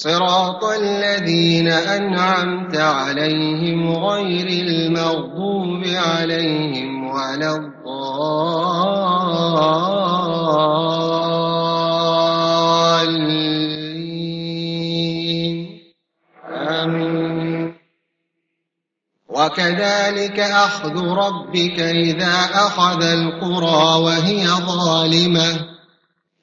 صراط الذين أنعمت عليهم غير المغضوب عليهم ولا الضالين. آمين. وكذلك أخذ ربك إذا أخذ القرى وهي ظالمة.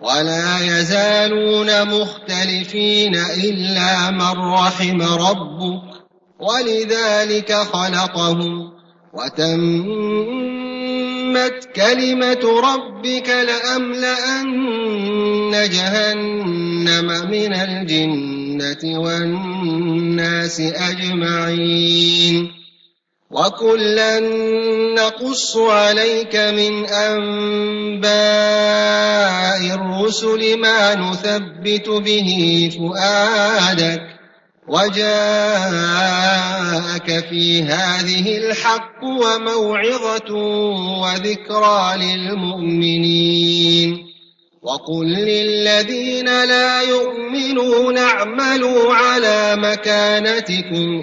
ولا يزالون مختلفين إلا من رحم ربك ولذلك خلقهم وتمت كلمة ربك لأملأن جهنم من الجنة والناس أجمعين وكلا نقص عليك من أنباء الرسل ما نثبت به فؤادك وجاءك في هذه الحق وموعظة وذكرى للمؤمنين وقل للذين لا يؤمنون اعملوا على مكانتكم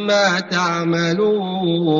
عما تعملون